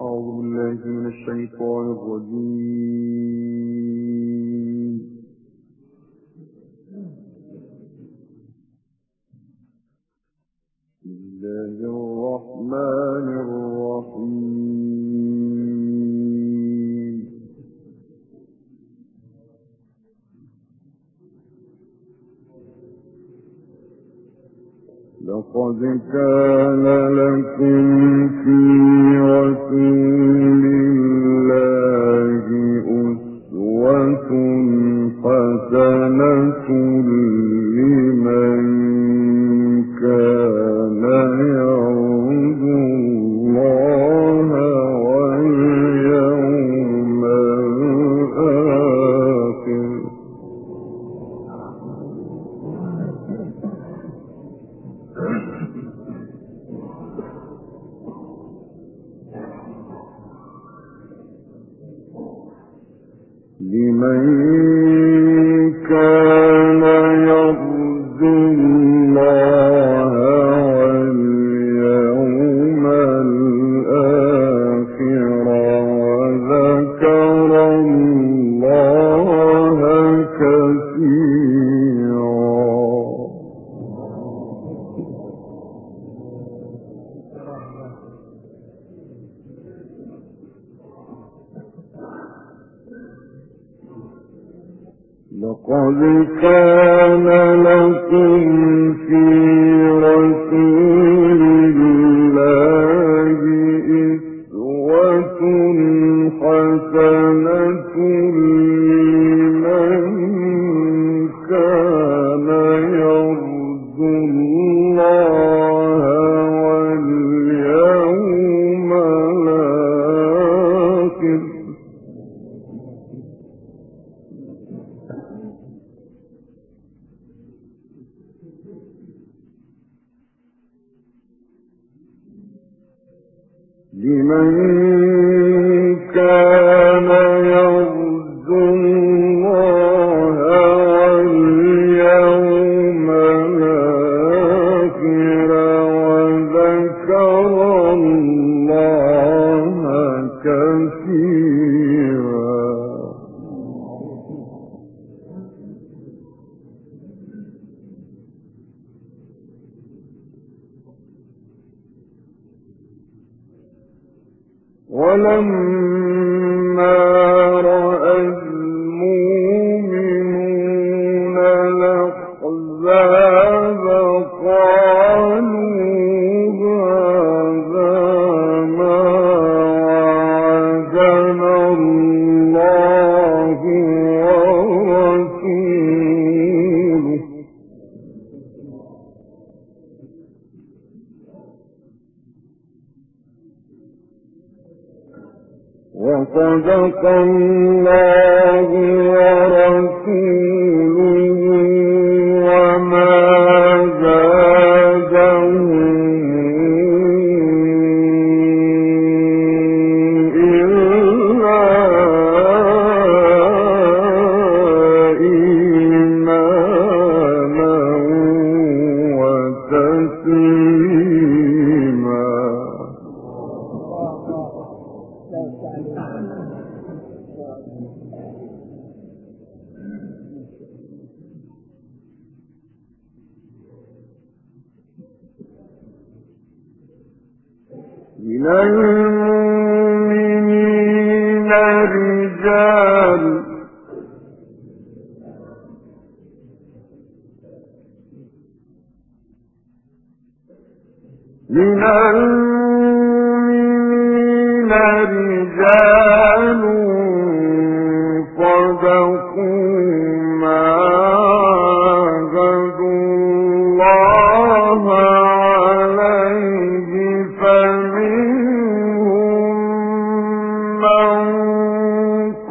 أعوذ بالله من الشيطان الرجيم. بسم الله الرحمن الرحيم. لقد كان لكم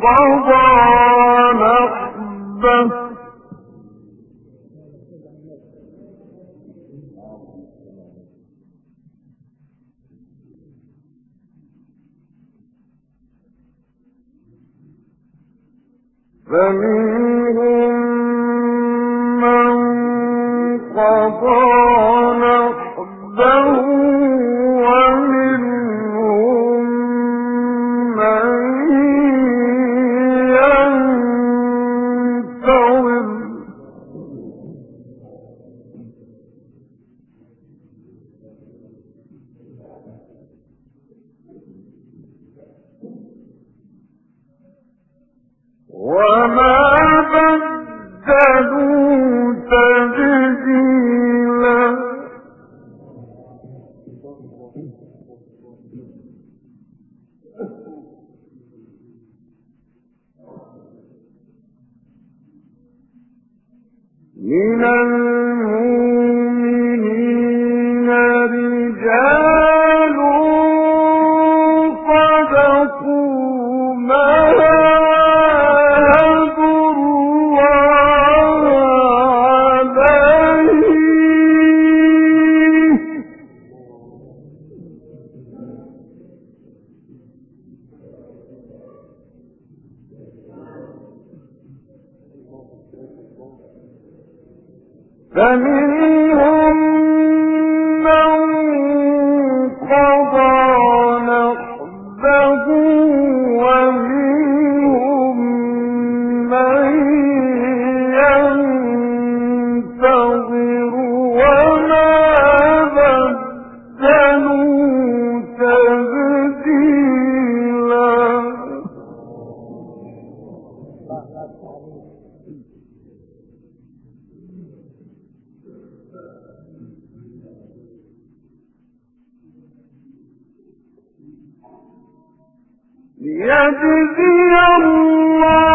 Amen. Um. يجزي الله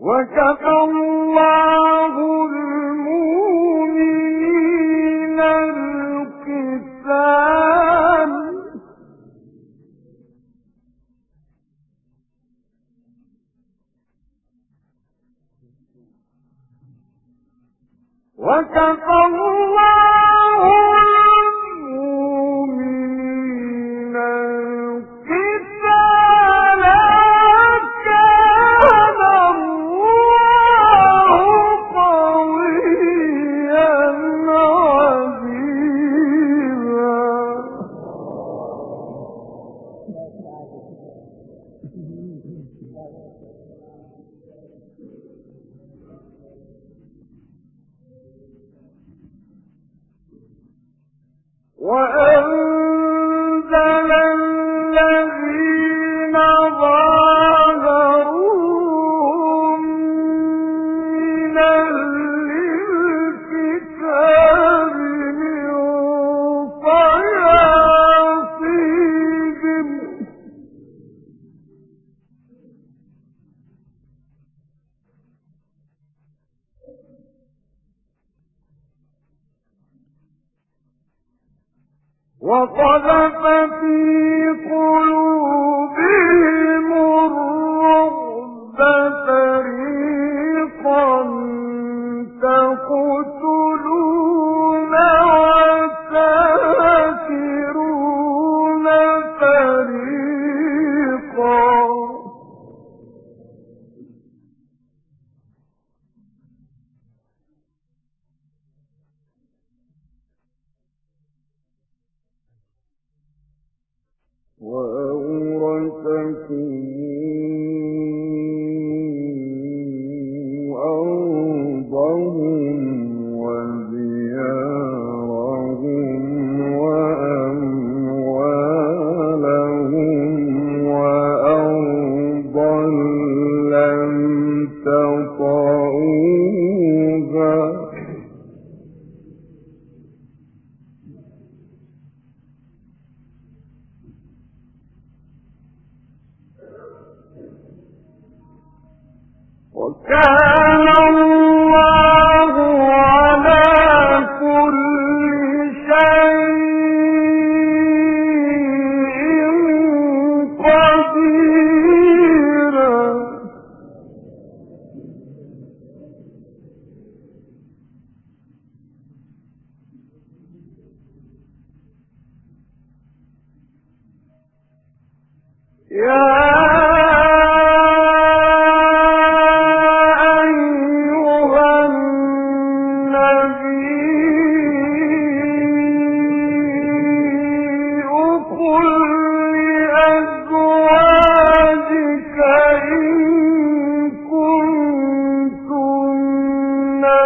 وكفى الله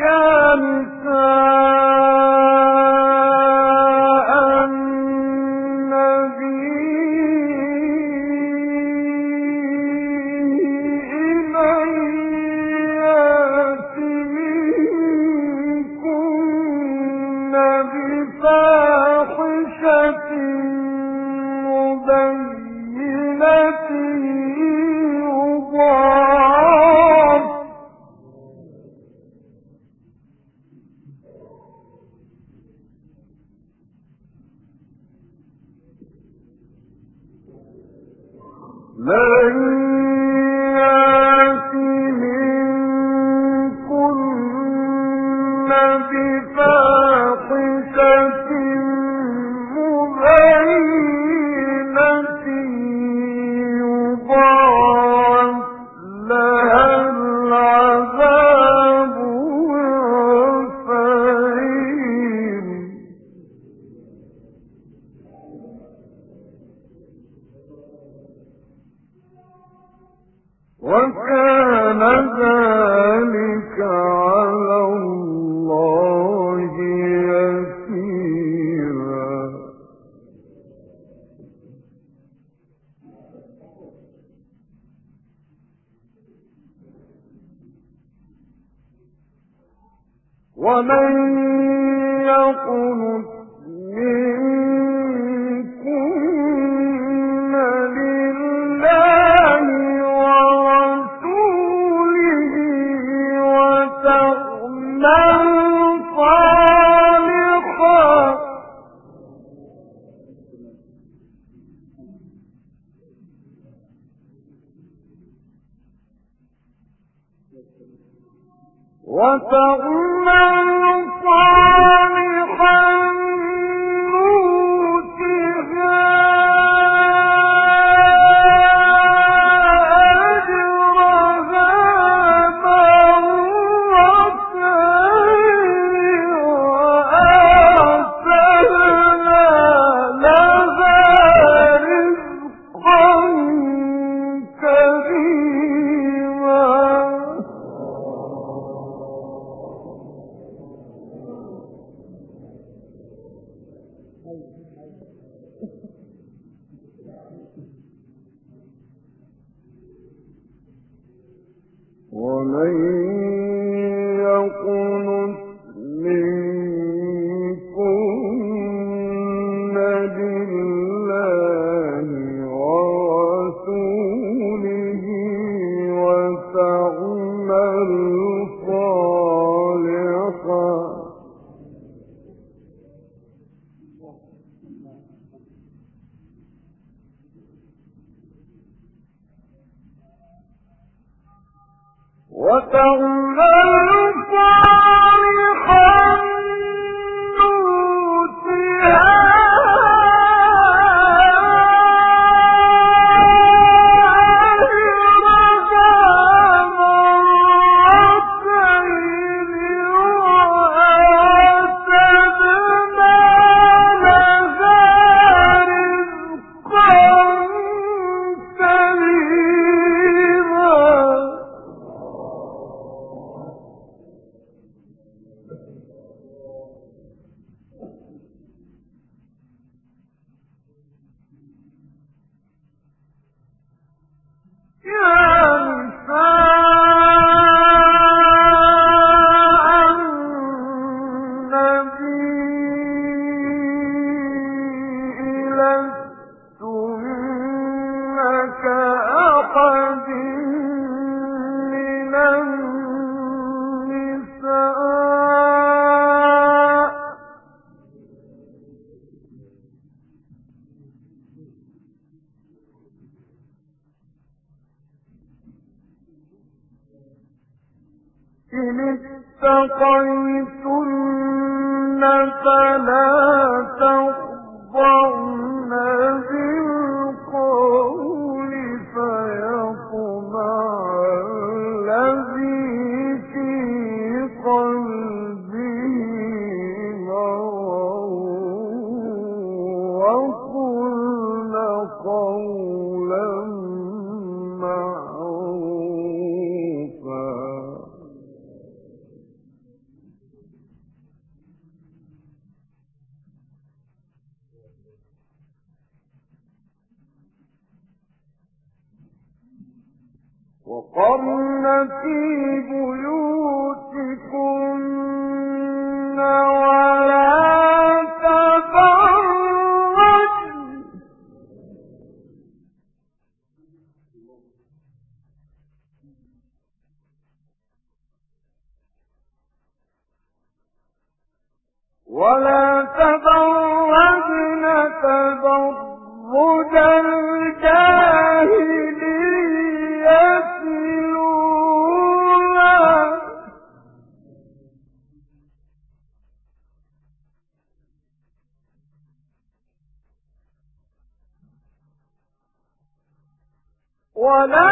يا وقرن ولا تبرجن تبرج الجاهلية الأولى ولا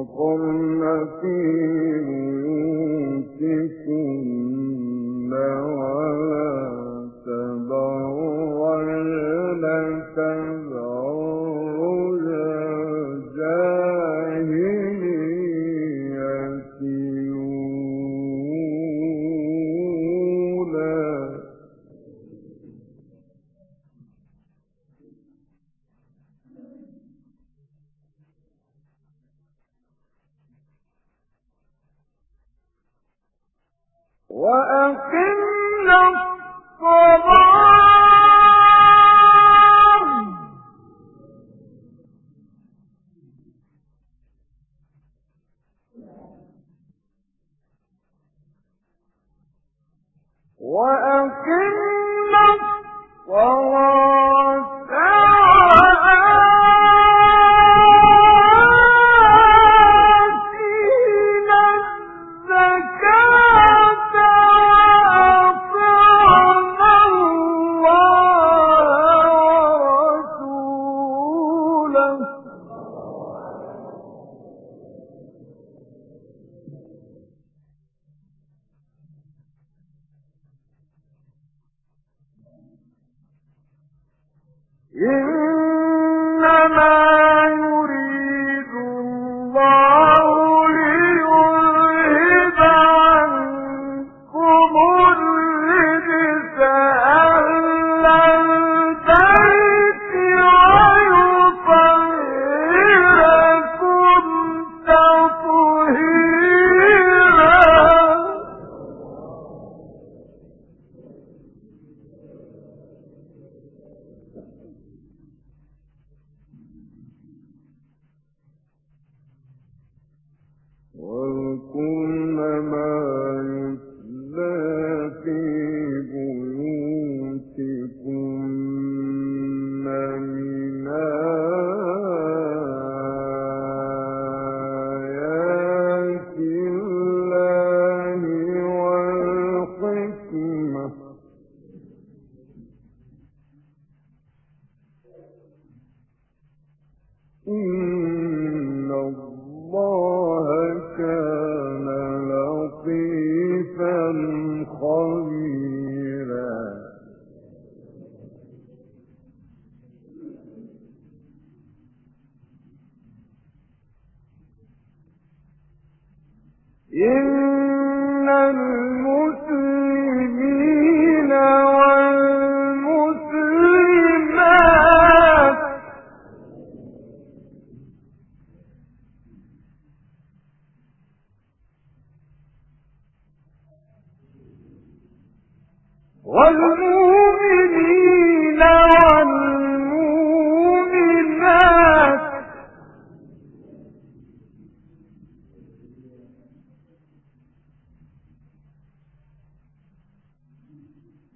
الجاهل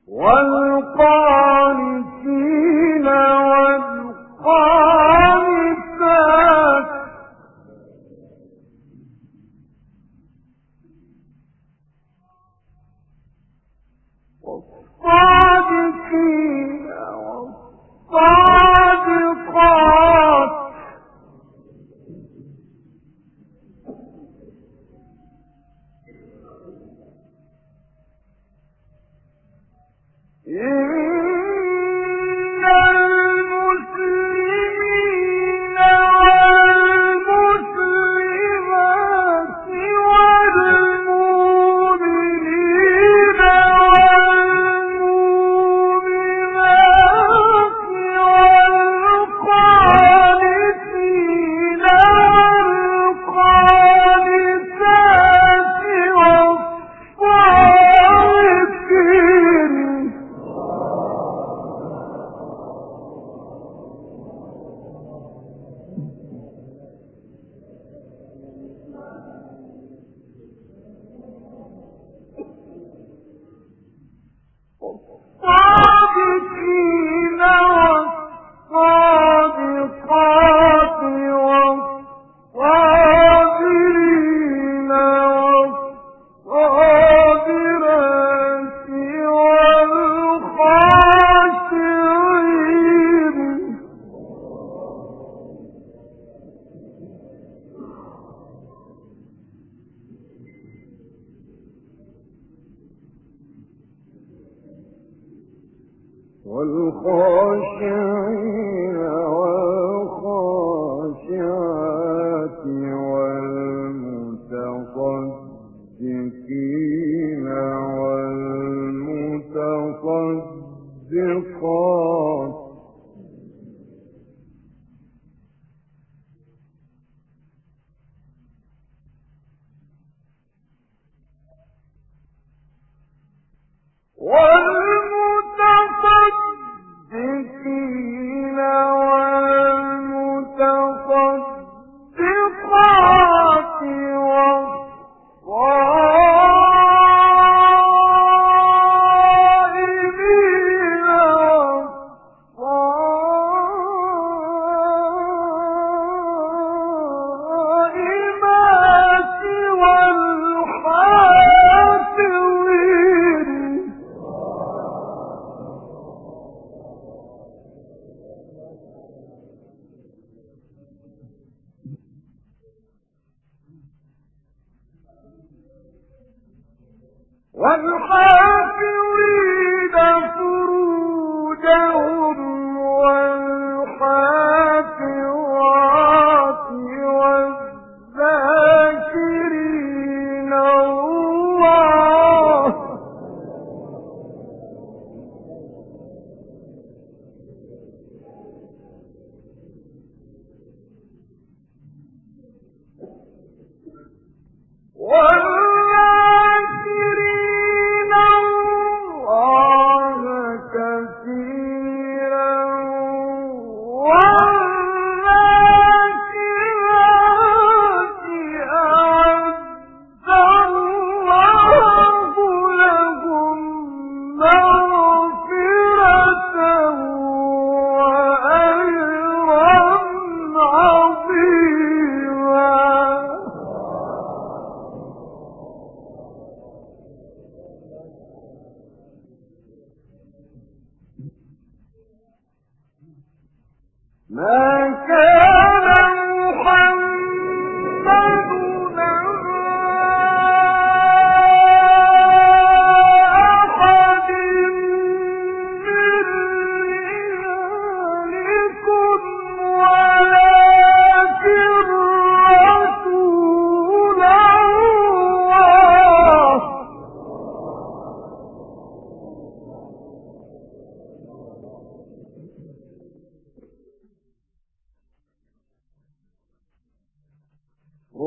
إِلَّا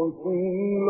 وكان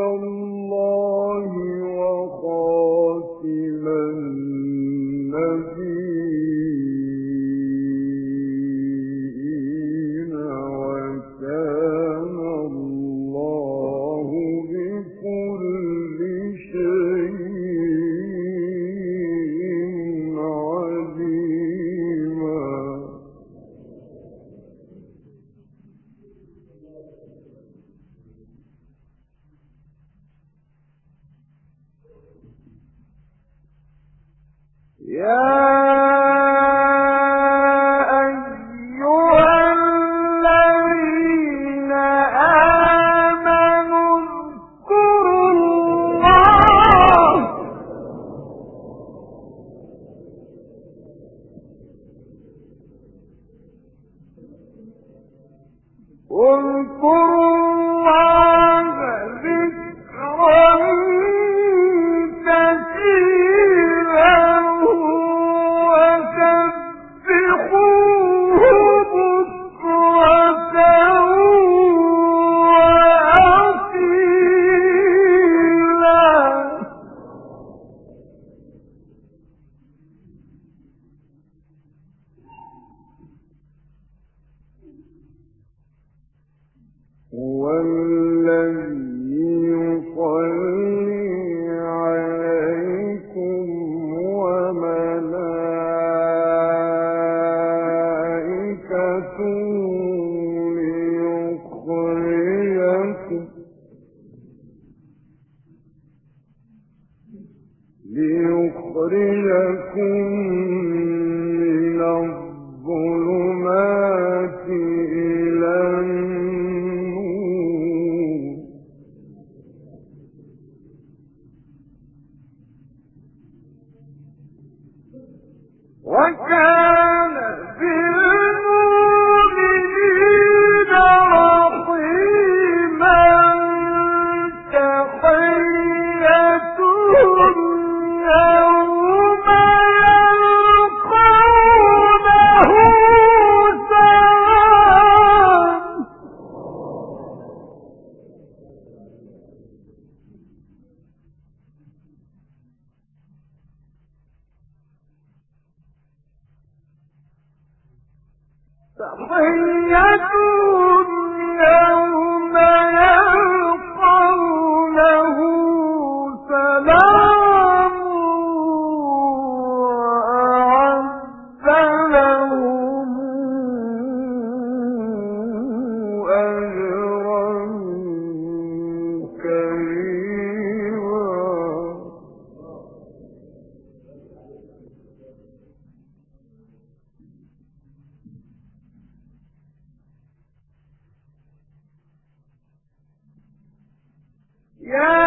Yeah.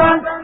الله